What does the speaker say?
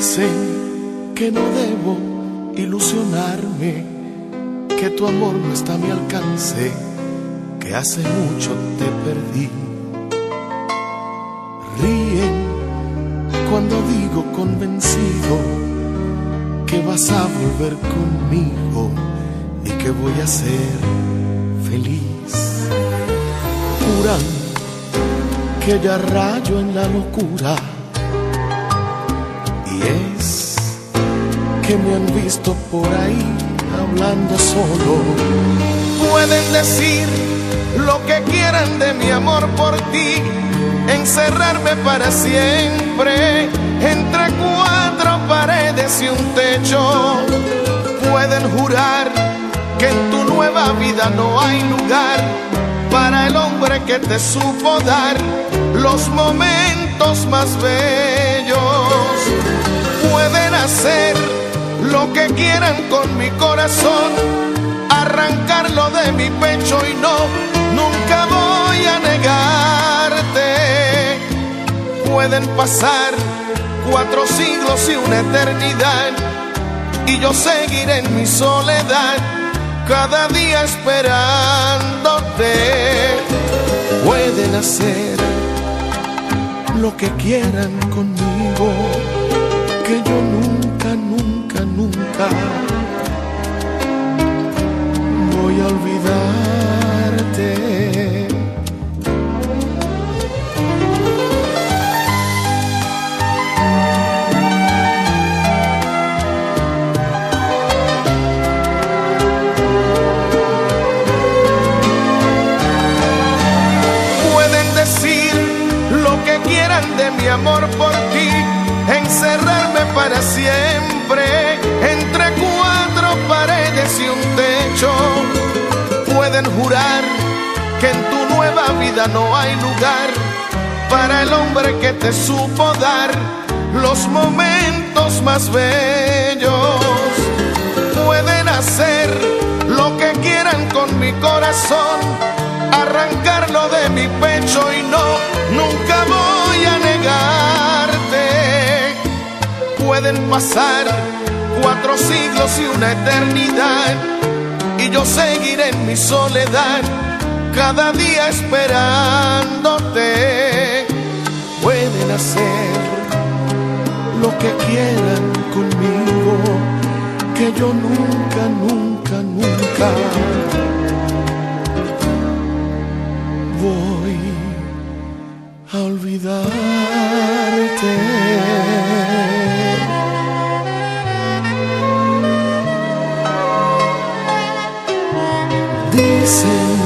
Dicen que no debo ilusionarme, que tu amor no está a mi alcance, que hace mucho te perdí. Ríen cuando digo convencido que vas a volver conmigo y que voy a ser feliz. Juran que ya rayo en la locura es que me han visto por ahí hablando solo. Pueden decir lo que quieran de mi amor por ti, encerrarme para siempre entre cuatro paredes y un techo. Pueden jurar que en tu nueva vida no hay lugar para el hombre que te supo dar los momentos más bellos pueden hacer lo que quieran con mi corazón, arrancarlo de mi pecho y no, nunca voy a negarte. Pueden pasar cuatro siglos y una eternidad y yo seguiré en mi soledad cada día esperándote. Pueden hacer lo que quieran conmigo que yo nunca, nunca, nunca voy a olvidarte. Pueden decir lo que quieran de mi amor por ti Pueden jurar que en tu nueva vida no hay lugar para el hombre que te supo dar los momentos más bellos. Pueden hacer lo que quieran con mi corazón, arrancarlo de mi pecho y no, nunca voy a negarte. Pueden pasar cuatro siglos y una eternidad y yo seguiré en mi soledad cada día esperándote. Pueden hacer lo que quieran conmigo, que yo nunca, nunca, nunca voy a olvidarte. Dicen